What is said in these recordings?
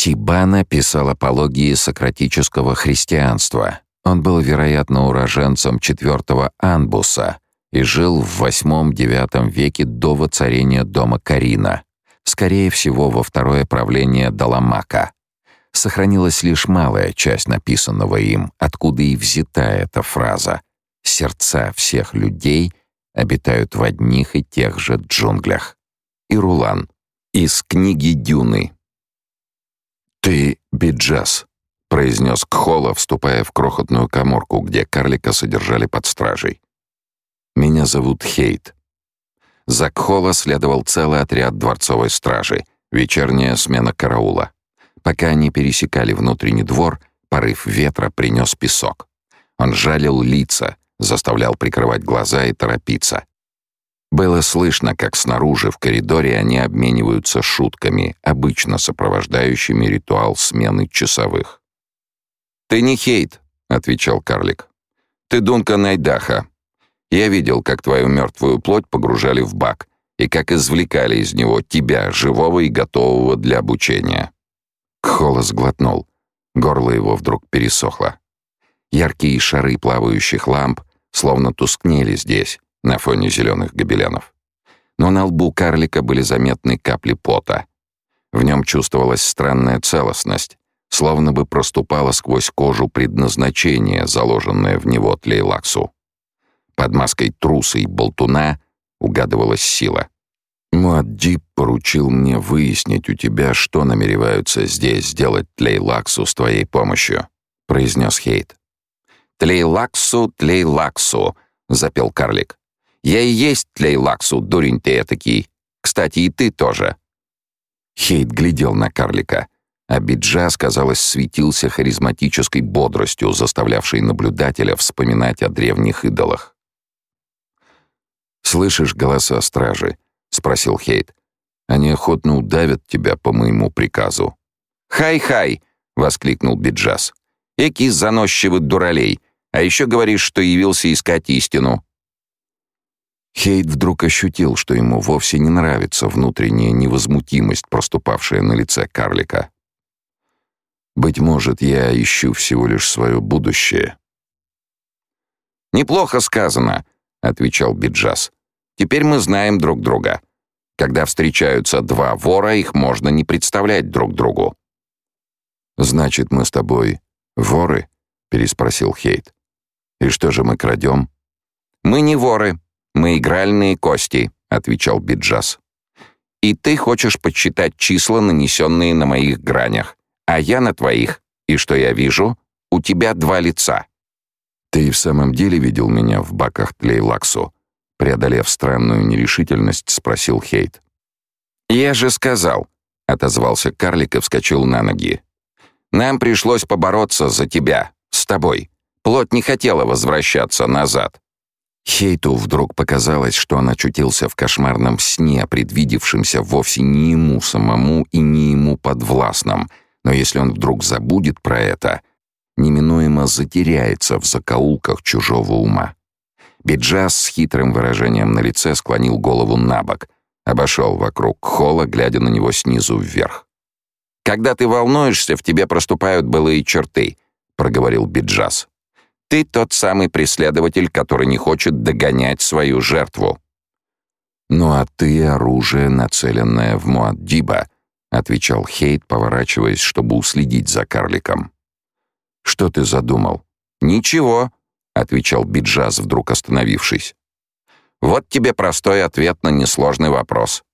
Тибана писал апологии сократического христианства. Он был, вероятно, уроженцем четвертого Анбуса и жил в VIII-IX веке до воцарения дома Карина, скорее всего, во второе правление Даламака. Сохранилась лишь малая часть написанного им, откуда и взята эта фраза «Сердца всех людей обитают в одних и тех же джунглях». И Рулан из книги «Дюны». «Ты Биджас», — произнес Кхола, вступая в крохотную коморку, где карлика содержали под стражей. «Меня зовут Хейт». За Кхола следовал целый отряд дворцовой стражи, вечерняя смена караула. Пока они пересекали внутренний двор, порыв ветра принес песок. Он жалил лица, заставлял прикрывать глаза и торопиться. Было слышно, как снаружи в коридоре они обмениваются шутками, обычно сопровождающими ритуал смены часовых. «Ты не Хейт», — отвечал карлик. «Ты Дунка Найдаха. Я видел, как твою мертвую плоть погружали в бак и как извлекали из него тебя, живого и готового для обучения». Кхолос глотнул. Горло его вдруг пересохло. Яркие шары плавающих ламп словно тускнели здесь, на фоне зеленых гобеленов. Но на лбу карлика были заметны капли пота. В нем чувствовалась странная целостность, словно бы проступало сквозь кожу предназначение, заложенное в него тлейлаксу. Под маской труса и болтуна угадывалась сила. «Муаддиб поручил мне выяснить у тебя, что намереваются здесь сделать Тлейлаксу с твоей помощью», — произнес Хейт. «Тлейлаксу, Тлейлаксу», — запел карлик. Я и есть Тлейлаксу, дурень ты этакий. Кстати, и ты тоже». Хейт глядел на карлика, а Биджас, казалось, светился харизматической бодростью, заставлявшей наблюдателя вспоминать о древних идолах. «Слышишь голоса стражи?» — спросил Хейт. «Они охотно удавят тебя по моему приказу». «Хай-хай!» — воскликнул Биджас. «Эки заносчивый дуралей! А еще говоришь, что явился искать истину. Хейт вдруг ощутил, что ему вовсе не нравится внутренняя невозмутимость, проступавшая на лице карлика. «Быть может, я ищу всего лишь свое будущее». «Неплохо сказано», — отвечал Биджас. «Теперь мы знаем друг друга. Когда встречаются два вора, их можно не представлять друг другу». «Значит, мы с тобой воры?» — переспросил Хейт. «И что же мы крадем?» «Мы не воры», «Мы игральные кости», — отвечал Биджас. «И ты хочешь подсчитать числа, нанесенные на моих гранях, а я на твоих. И что я вижу? У тебя два лица». «Ты и в самом деле видел меня в баках Тлейлаксу?» Преодолев странную нерешительность, спросил Хейт. «Я же сказал», — отозвался карлик и вскочил на ноги. «Нам пришлось побороться за тебя, с тобой. Плоть не хотела возвращаться назад. Хейту вдруг показалось, что он очутился в кошмарном сне, предвидевшемся вовсе не ему самому и не ему подвластном, но если он вдруг забудет про это, неминуемо затеряется в закоулках чужого ума. Биджас с хитрым выражением на лице склонил голову на бок, обошел вокруг холла, глядя на него снизу вверх. «Когда ты волнуешься, в тебе проступают былые черты», — проговорил Биджас. Ты тот самый преследователь, который не хочет догонять свою жертву. Ну а ты оружие, нацеленное в Муаддиба, отвечал Хейт, поворачиваясь, чтобы уследить за карликом. Что ты задумал? Ничего, отвечал Биджаз, вдруг остановившись. Вот тебе простой ответ на несложный вопрос.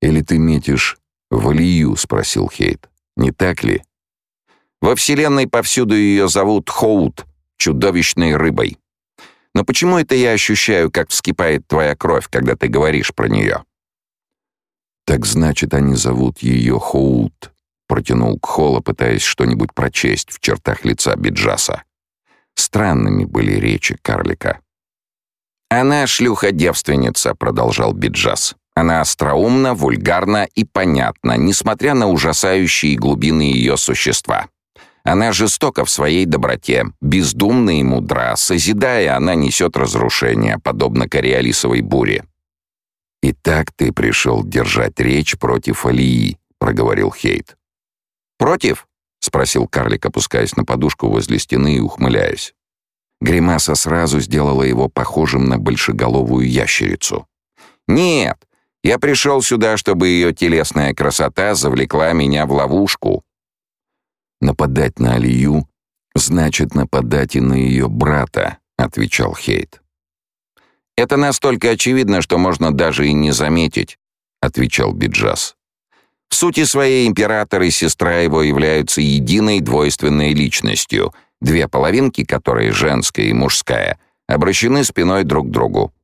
Или ты метишь в Алию, спросил Хейт. Не так ли? Во вселенной повсюду ее зовут Хоут, чудовищной рыбой. Но почему это я ощущаю, как вскипает твоя кровь, когда ты говоришь про нее?» «Так значит, они зовут ее Хоут», — протянул Кхола, пытаясь что-нибудь прочесть в чертах лица Биджаса. Странными были речи карлика. «Она шлюха-девственница», — продолжал Биджас. «Она остроумна, вульгарна и понятна, несмотря на ужасающие глубины ее существа. Она жестока в своей доброте, бездумна и мудра, созидая, она несет разрушение, подобно кориолисовой буре. «И так ты пришел держать речь против Алии», — проговорил Хейт. Против?» — спросил карлик, опускаясь на подушку возле стены и ухмыляясь. Гримаса сразу сделала его похожим на большеголовую ящерицу. «Нет, я пришел сюда, чтобы ее телесная красота завлекла меня в ловушку». «Нападать на Алию значит нападать и на ее брата», — отвечал Хейт. «Это настолько очевидно, что можно даже и не заметить», — отвечал Биджас. «В сути своей император и сестра его являются единой двойственной личностью, две половинки, которые женская и мужская, обращены спиной друг к другу».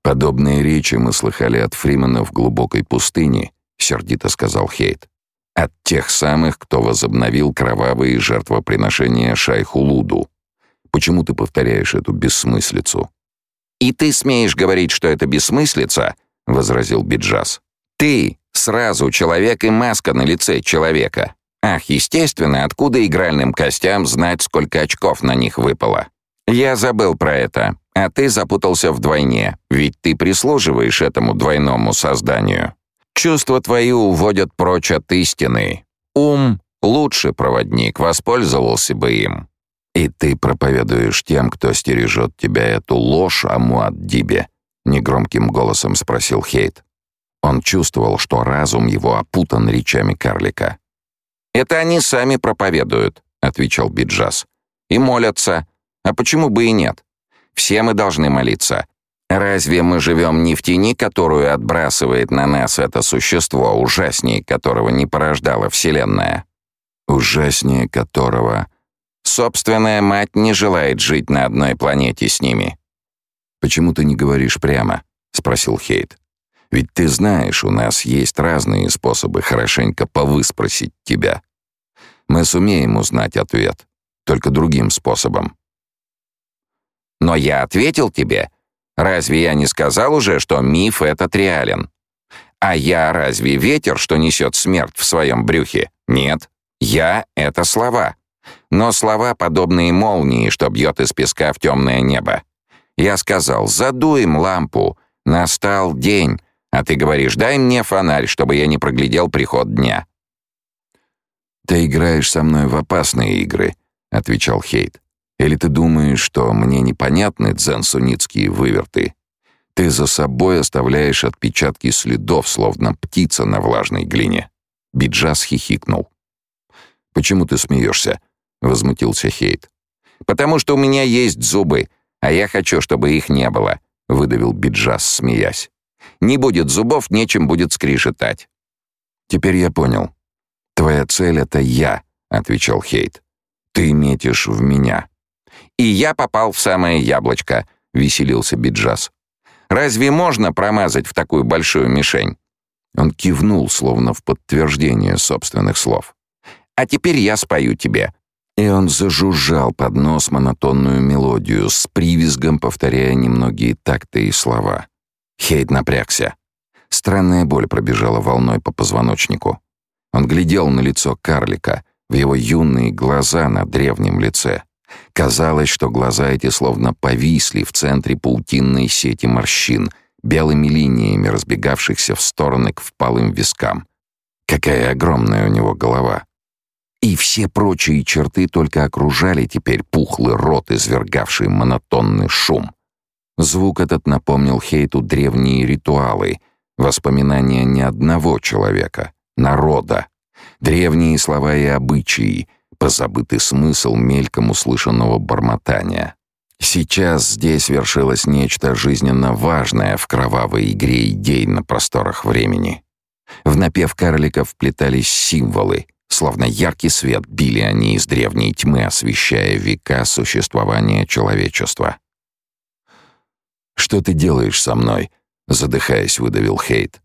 «Подобные речи мы слыхали от Фримена в глубокой пустыне», — сердито сказал Хейт. «От тех самых, кто возобновил кровавые жертвоприношения Шайху Луду. Почему ты повторяешь эту бессмыслицу?» «И ты смеешь говорить, что это бессмыслица?» — возразил Биджас. «Ты сразу человек и маска на лице человека. Ах, естественно, откуда игральным костям знать, сколько очков на них выпало? Я забыл про это, а ты запутался вдвойне, ведь ты прислуживаешь этому двойному созданию. Чувства твои уводят прочь от истины. Ум — лучший проводник, воспользовался бы им. «И ты проповедуешь тем, кто стережет тебя эту ложь о Муаддибе?» — негромким голосом спросил Хейт. Он чувствовал, что разум его опутан речами карлика. «Это они сами проповедуют», — отвечал Биджас. «И молятся. А почему бы и нет? Все мы должны молиться. Разве мы живем не в тени, которую отбрасывает на нас это существо, ужаснее которого не порождала Вселенная?» «Ужаснее которого...» Собственная мать не желает жить на одной планете с ними. Почему ты не говоришь прямо? спросил Хейт. Ведь ты знаешь, у нас есть разные способы хорошенько повыспросить тебя. Мы сумеем узнать ответ, только другим способом. Но я ответил тебе. Разве я не сказал уже, что миф этот реален? А я разве ветер, что несет смерть в своем брюхе? Нет. Я — это слова но слова подобные молнии, что бьет из песка в темное небо. Я сказал, задуем лампу, настал день, а ты говоришь, дай мне фонарь, чтобы я не проглядел приход дня. «Ты играешь со мной в опасные игры», — отвечал Хейт. «Или ты думаешь, что мне непонятны дзен-суницкие выверты? Ты за собой оставляешь отпечатки следов, словно птица на влажной глине». Биджас хихикнул. «Почему ты смеешься?» возмутился Хейт. Потому что у меня есть зубы, а я хочу, чтобы их не было, выдавил Биджас, смеясь. Не будет зубов, нечем будет скрижетать. Теперь я понял. Твоя цель это я, отвечал Хейт. Ты метишь в меня. И я попал в самое яблочко, веселился Биджас. Разве можно промазать в такую большую мишень? Он кивнул, словно в подтверждение собственных слов. А теперь я спою тебе. И он зажужжал под нос монотонную мелодию, с привизгом повторяя немногие такты и слова. Хейт напрягся. Странная боль пробежала волной по позвоночнику. Он глядел на лицо карлика, в его юные глаза на древнем лице. Казалось, что глаза эти словно повисли в центре паутинной сети морщин, белыми линиями разбегавшихся в стороны к впалым вискам. Какая огромная у него голова! И все прочие черты только окружали теперь пухлый рот, извергавший монотонный шум. Звук этот напомнил Хейту древние ритуалы, воспоминания не одного человека, народа, древние слова и обычаи, позабытый смысл мельком услышанного бормотания. Сейчас здесь вершилось нечто жизненно важное в кровавой игре идей на просторах времени. В напев карликов вплетались символы, Словно яркий свет били они из древней тьмы, освещая века существования человечества. «Что ты делаешь со мной?» — задыхаясь, выдавил Хейт.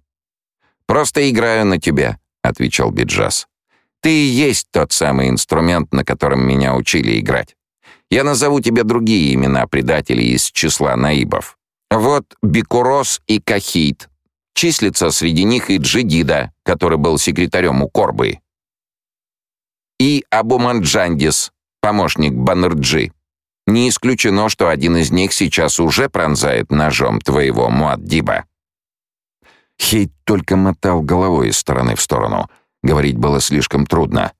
«Просто играю на тебя», — отвечал Биджас. «Ты и есть тот самый инструмент, на котором меня учили играть. Я назову тебе другие имена предателей из числа наибов. Вот Бикурос и Кахит. Числится среди них и Джидида, который был секретарем у Корбы и Абуманджандис, помощник Баннерджи. Не исключено, что один из них сейчас уже пронзает ножом твоего Муаддиба». Хейт только мотал головой из стороны в сторону. Говорить было слишком трудно.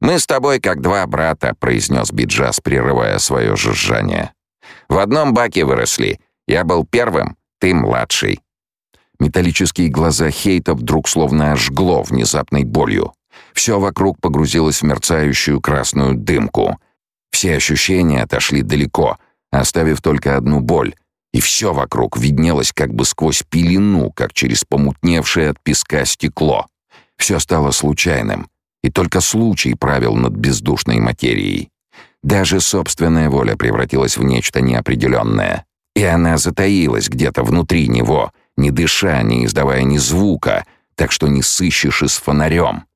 «Мы с тобой как два брата», — произнес Биджас, прерывая свое жужжание. «В одном баке выросли. Я был первым, ты младший». Металлические глаза Хейта вдруг словно ожгло внезапной болью. Все вокруг погрузилось в мерцающую красную дымку. Все ощущения отошли далеко, оставив только одну боль. И все вокруг виднелось как бы сквозь пелену, как через помутневшее от песка стекло. Все стало случайным, и только случай правил над бездушной материей. Даже собственная воля превратилась в нечто неопределенное. И она затаилась где-то внутри него, не дыша, не издавая ни звука, так что не сыщешь и с фонарем.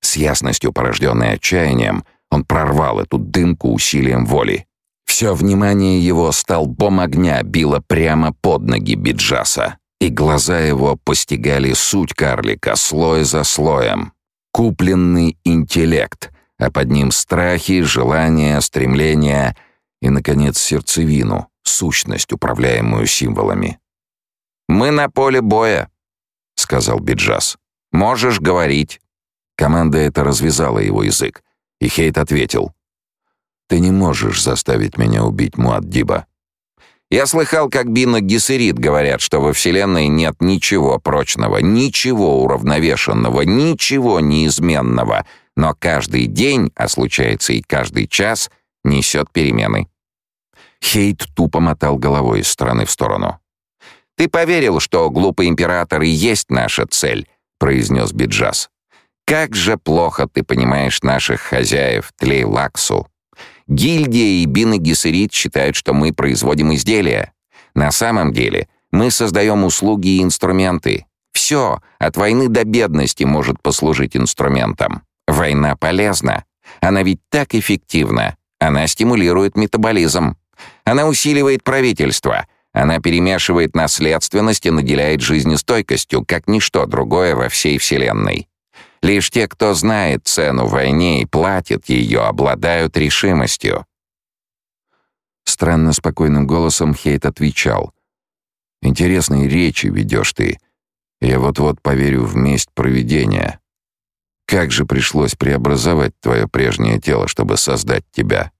С ясностью, порожденной отчаянием, он прорвал эту дымку усилием воли. Все внимание его столбом огня било прямо под ноги Биджаса, и глаза его постигали суть карлика слой за слоем. Купленный интеллект, а под ним страхи, желания, стремления и, наконец, сердцевину, сущность, управляемую символами. «Мы на поле боя», — сказал Биджас. «Можешь говорить». Команда эта развязала его язык, и Хейт ответил. «Ты не можешь заставить меня убить Муаддиба». Я слыхал, как Бина Гессерит говорят, что во Вселенной нет ничего прочного, ничего уравновешенного, ничего неизменного, но каждый день, а случается и каждый час, несет перемены. Хейт тупо мотал головой из стороны в сторону. «Ты поверил, что глупый император и есть наша цель», — произнес Биджас. «Как же плохо ты понимаешь наших хозяев, Тлейлаксу. Гильдия и Бина Гессерит считают, что мы производим изделия. На самом деле мы создаем услуги и инструменты. Все, от войны до бедности может послужить инструментом. Война полезна. Она ведь так эффективна. Она стимулирует метаболизм. Она усиливает правительство. Она перемешивает наследственность и наделяет жизнестойкостью, как ничто другое во всей Вселенной. Лишь те, кто знает цену войне и платит ее, обладают решимостью. Странно спокойным голосом Хейт отвечал. «Интересные речи ведешь ты. Я вот-вот поверю в месть провидения. Как же пришлось преобразовать твое прежнее тело, чтобы создать тебя?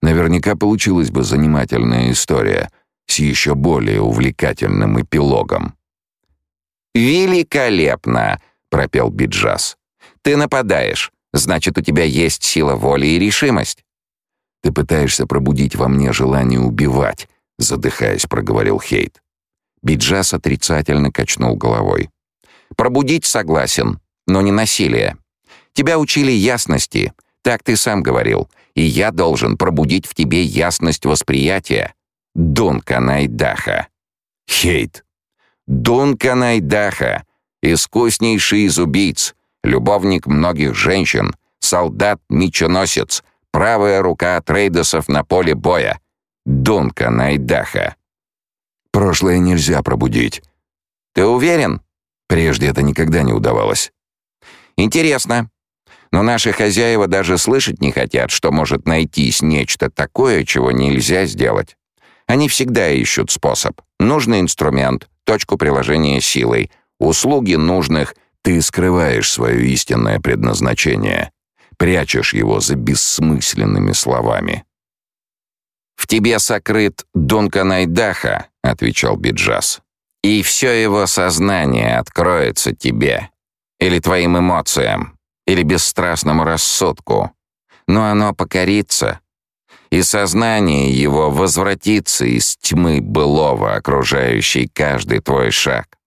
Наверняка получилась бы занимательная история с еще более увлекательным эпилогом». «Великолепно!» Пропел Биджас. Ты нападаешь, значит, у тебя есть сила воли и решимость. Ты пытаешься пробудить во мне желание убивать, задыхаясь, проговорил Хейт. Биджас отрицательно качнул головой. Пробудить согласен, но не насилие. Тебя учили ясности, так ты сам говорил, и я должен пробудить в тебе ясность восприятия. Дунканайдаха. Хейт. Дунканайдаха искуснейший из убийц, любовник многих женщин, солдат-меченосец, правая рука трейдосов на поле боя, Дунка Найдаха. Прошлое нельзя пробудить. Ты уверен? Прежде это никогда не удавалось. Интересно. Но наши хозяева даже слышать не хотят, что может найтись нечто такое, чего нельзя сделать. Они всегда ищут способ. Нужный инструмент, точку приложения силой — услуги нужных, ты скрываешь свое истинное предназначение, прячешь его за бессмысленными словами. «В тебе сокрыт Дунканайдаха», — отвечал Биджас. «И все его сознание откроется тебе, или твоим эмоциям, или бесстрастному рассудку. Но оно покорится, и сознание его возвратится из тьмы былого, окружающей каждый твой шаг.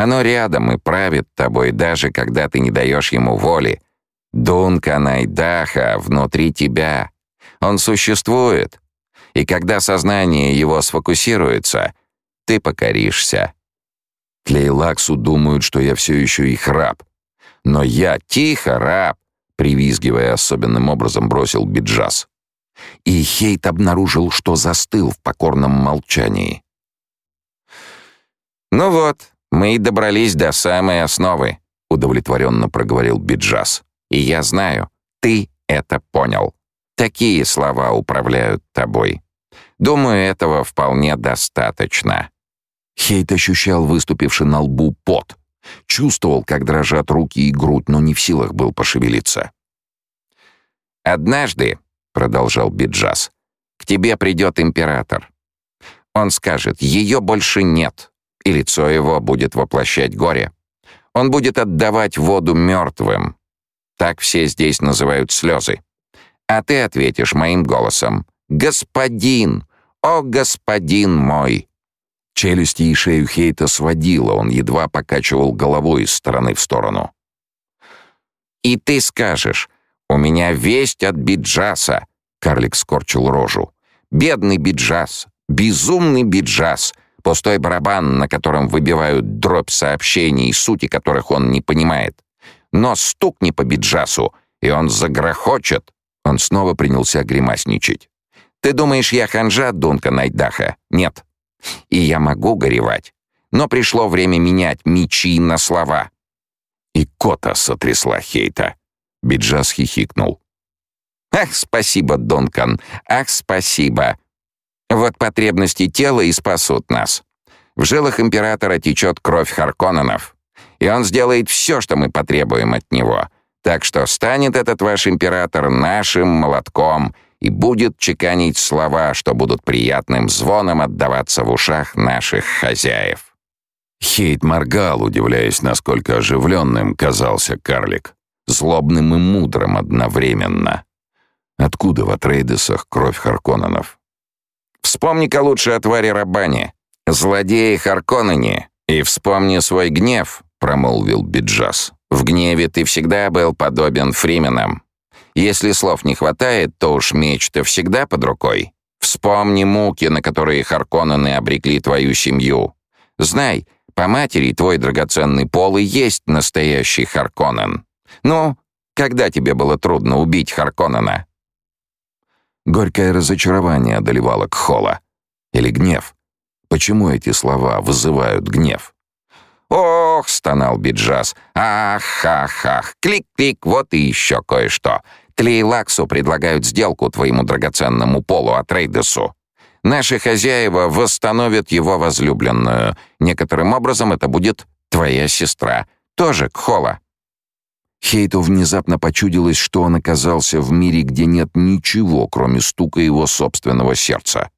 Оно рядом и правит тобой, даже когда ты не даешь ему воли. Дунка Найдаха внутри тебя. Он существует. И когда сознание его сфокусируется, ты покоришься. Клейлаксу думают, что я все еще их раб. Но я тихо раб, привизгивая особенным образом, бросил Биджас. И Хейт обнаружил, что застыл в покорном молчании. «Ну вот, «Мы добрались до самой основы», — удовлетворенно проговорил Биджас. «И я знаю, ты это понял. Такие слова управляют тобой. Думаю, этого вполне достаточно». Хейт ощущал выступивший на лбу пот. Чувствовал, как дрожат руки и грудь, но не в силах был пошевелиться. «Однажды», — продолжал Биджас, — «к тебе придет император. Он скажет, ее больше нет, и лицо его будет воплощать горе. Он будет отдавать воду мертвым. Так все здесь называют слезы. А ты ответишь моим голосом «Господин! О, господин мой!» Челюсти и шею Хейта сводило, он едва покачивал головой из стороны в сторону. «И ты скажешь, у меня весть от Биджаса!» Карлик скорчил рожу. «Бедный Биджас! Безумный Биджас! Пустой барабан, на котором выбивают дробь сообщений, сути которых он не понимает. Но стукни по Биджасу, и он загрохочет!» Он снова принялся гримасничать. «Ты думаешь, я ханжа, Дунка Найдаха? Нет. И я могу горевать. Но пришло время менять мечи на слова». И кота сотрясла Хейта. Биджас хихикнул. «Ах, спасибо, Дункан! Ах, спасибо! Вот потребности тела и спасут нас. В жилах императора течет кровь Харконненов, и он сделает все, что мы потребуем от него. Так что станет этот ваш император нашим молотком и будет чеканить слова, что будут приятным звоном отдаваться в ушах наших хозяев». Хейт моргал, удивляясь, насколько оживленным казался карлик. Злобным и мудрым одновременно. Откуда в Атрейдесах кровь Харконненов? Вспомни-ка лучше о твари Рабане, злодее Харконнене, и вспомни свой гнев, промолвил Биджас. В гневе ты всегда был подобен фрименам. Если слов не хватает, то уж меч-то всегда под рукой. Вспомни муки, на которые Харконнены обрекли твою семью. Знай, по матери твой драгоценный пол и есть настоящий Харконнен. Ну, когда тебе было трудно убить Харконнена? Горькое разочарование одолевало Кхола. Или гнев. Почему эти слова вызывают гнев? «Ох!» — стонал Биджас. «Ах, ах, ах! Клик-клик, вот и еще кое-что. Тлейлаксу предлагают сделку твоему драгоценному полу Атрейдесу. Наши хозяева восстановят его возлюбленную. Некоторым образом это будет твоя сестра. Тоже Кхола. Хейту внезапно почудилось, что он оказался в мире, где нет ничего, кроме стука его собственного сердца.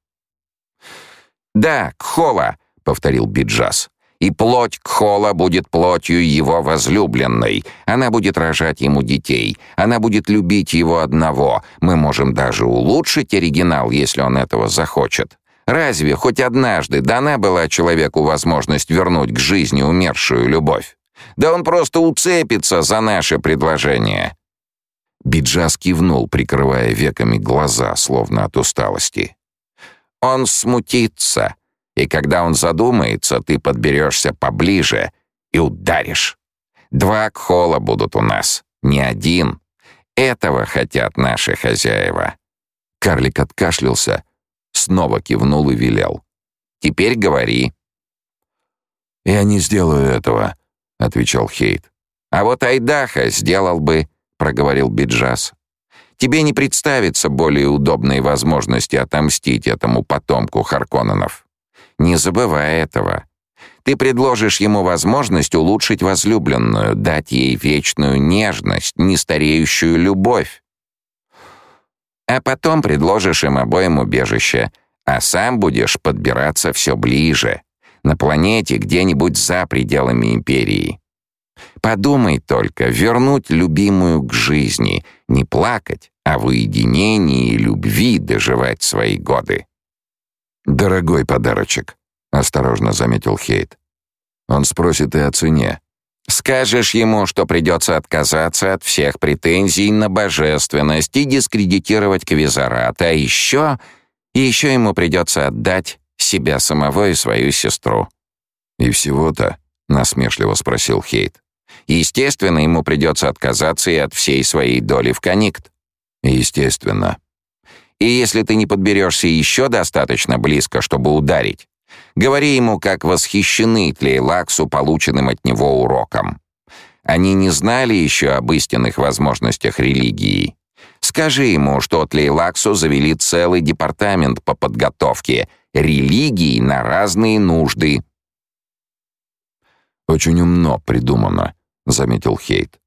«Да, Кхола», — повторил Биджас. «И плоть Кхола будет плотью его возлюбленной. Она будет рожать ему детей. Она будет любить его одного. Мы можем даже улучшить оригинал, если он этого захочет. Разве хоть однажды дана была человеку возможность вернуть к жизни умершую любовь? Да он просто уцепится за наше предложение». Биджас кивнул, прикрывая веками глаза, словно от усталости. «Он смутится, и когда он задумается, ты подберешься поближе и ударишь. Два кхола будут у нас, не один. Этого хотят наши хозяева». Карлик откашлялся, снова кивнул и велел. «Теперь говори». «Я не сделаю этого», отвечал Хейт. А вот Айдаха сделал бы, проговорил Биджас. Тебе не представится более удобной возможности отомстить этому потомку Харконненов. Не забывай этого. Ты предложишь ему возможность улучшить возлюбленную, дать ей вечную нежность, нестареющую любовь. А потом предложишь им обоим убежище, а сам будешь подбираться все ближе, на планете где-нибудь за пределами империи. Подумай только, вернуть любимую к жизни, не плакать, а в уединении и любви доживать свои годы. «Дорогой подарочек», — осторожно заметил Хейт. «Он спросит и о цене». «Скажешь ему, что придется отказаться от всех претензий на божественность и дискредитировать Квизарат, а еще... еще ему придется отдать себя самого и свою сестру». «И всего-то?» — насмешливо спросил Хейт. Естественно, ему придется отказаться и от всей своей доли в конникт. Естественно. И если ты не подберешься еще достаточно близко, чтобы ударить, говори ему, как восхищены Тлейлаксу полученным от него уроком. Они не знали еще об истинных возможностях религии. Скажи ему, что Тлейлаксу завели целый департамент по подготовке религии на разные нужды. Очень умно придумано, заметил Хейт.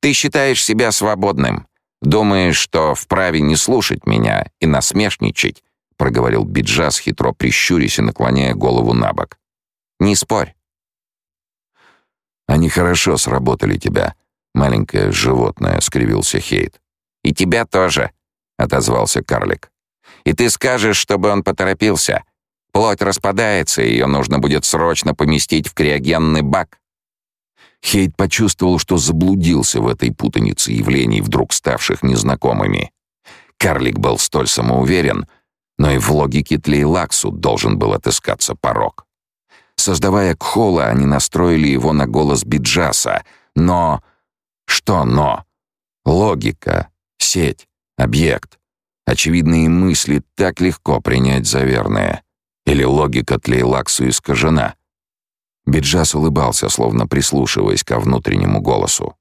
Ты считаешь себя свободным. Думаешь, что вправе не слушать меня и насмешничать?» — проговорил Биджас, хитро прищурясь и наклоняя голову на бок. «Не спорь». «Они хорошо сработали тебя, маленькое животное», — скривился Хейт. «И тебя тоже», — отозвался карлик. «И ты скажешь, чтобы он поторопился. Плоть распадается, и ее нужно будет срочно поместить в криогенный бак». Хейт почувствовал, что заблудился в этой путанице явлений, вдруг ставших незнакомыми. Карлик был столь самоуверен, но и в логике Тлейлаксу должен был отыскаться порог. Создавая Кхола, они настроили его на голос Биджаса, но... Что «но»? Логика, сеть, объект. Очевидные мысли так легко принять за верные. Или логика Тлейлаксу искажена. Биджас улыбался, словно прислушиваясь ко внутреннему голосу.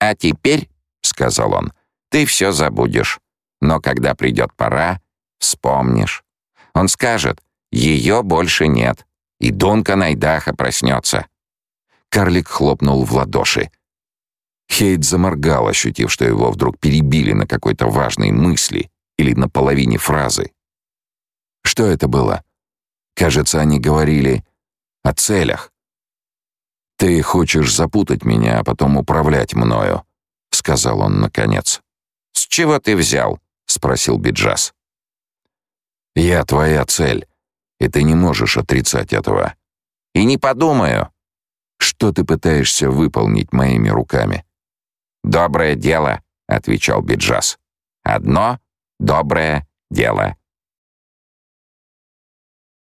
«А теперь, — сказал он, — ты все забудешь. Но когда придет пора, вспомнишь. Он скажет, ее больше нет, и Дунка Найдаха проснется». Карлик хлопнул в ладоши. Хейт заморгал, ощутив, что его вдруг перебили на какой-то важной мысли или на половине фразы. Что это было? Кажется, они говорили о целях. «Ты хочешь запутать меня, а потом управлять мною», — сказал он наконец. «С чего ты взял?» — спросил Биджас. «Я твоя цель, и ты не можешь отрицать этого». «И не подумаю». «Что ты пытаешься выполнить моими руками?» «Доброе дело», — отвечал Биджас. «Одно доброе дело».